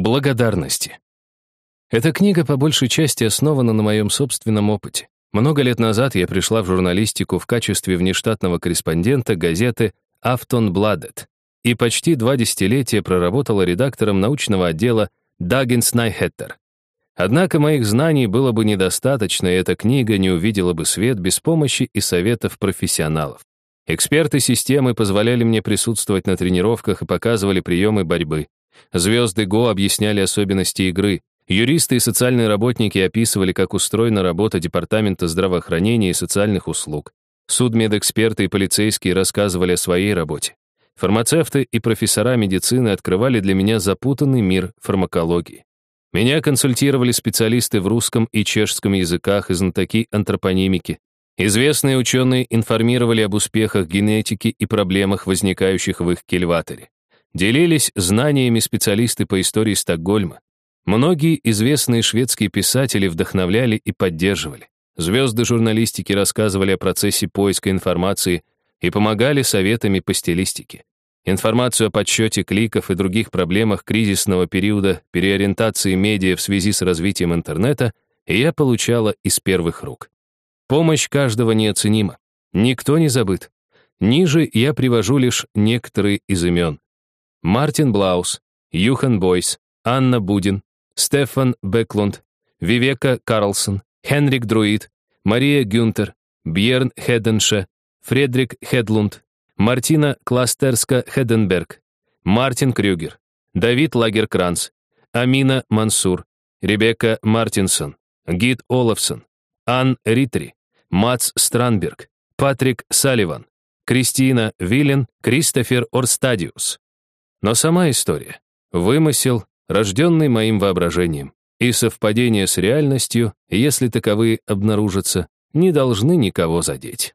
Благодарности. Эта книга по большей части основана на моем собственном опыте. Много лет назад я пришла в журналистику в качестве внештатного корреспондента газеты «Автон Бладет» и почти два десятилетия проработала редактором научного отдела «Даггинс Найхеттер». Однако моих знаний было бы недостаточно, и эта книга не увидела бы свет без помощи и советов профессионалов. Эксперты системы позволяли мне присутствовать на тренировках и показывали приемы борьбы. Звезды ГО объясняли особенности игры. Юристы и социальные работники описывали, как устроена работа Департамента здравоохранения и социальных услуг. Судмедэксперты и полицейские рассказывали о своей работе. Фармацевты и профессора медицины открывали для меня запутанный мир фармакологии. Меня консультировали специалисты в русском и чешском языках и знатоки антропонимики. Известные ученые информировали об успехах генетики и проблемах, возникающих в их кельваторе. Делились знаниями специалисты по истории Стокгольма. Многие известные шведские писатели вдохновляли и поддерживали. Звезды журналистики рассказывали о процессе поиска информации и помогали советами по стилистике. Информацию о подсчете кликов и других проблемах кризисного периода переориентации медиа в связи с развитием интернета я получала из первых рук. Помощь каждого неоценима. Никто не забыт. Ниже я привожу лишь некоторые из имен. Мартин Блаус, Юхан Бойс, Анна Будин, Стефан Беклунд, Вивека Карлсон, Хенрик Друид, Мария Гюнтер, Бьерн Хеденше, Фредрик Хедлунд, Мартина Кластерска-Хеденберг, Мартин Крюгер, Давид Лагеркранц, Амина Мансур, Ребекка Мартинсон, Гид Олафсон, Ан Ритри, Мац Странберг, Патрик Салливан, Кристина Виллен, Кристофер Орстадиус. Но сама история — вымысел, рожденный моим воображением, и совпадение с реальностью, если таковые обнаружатся, не должны никого задеть.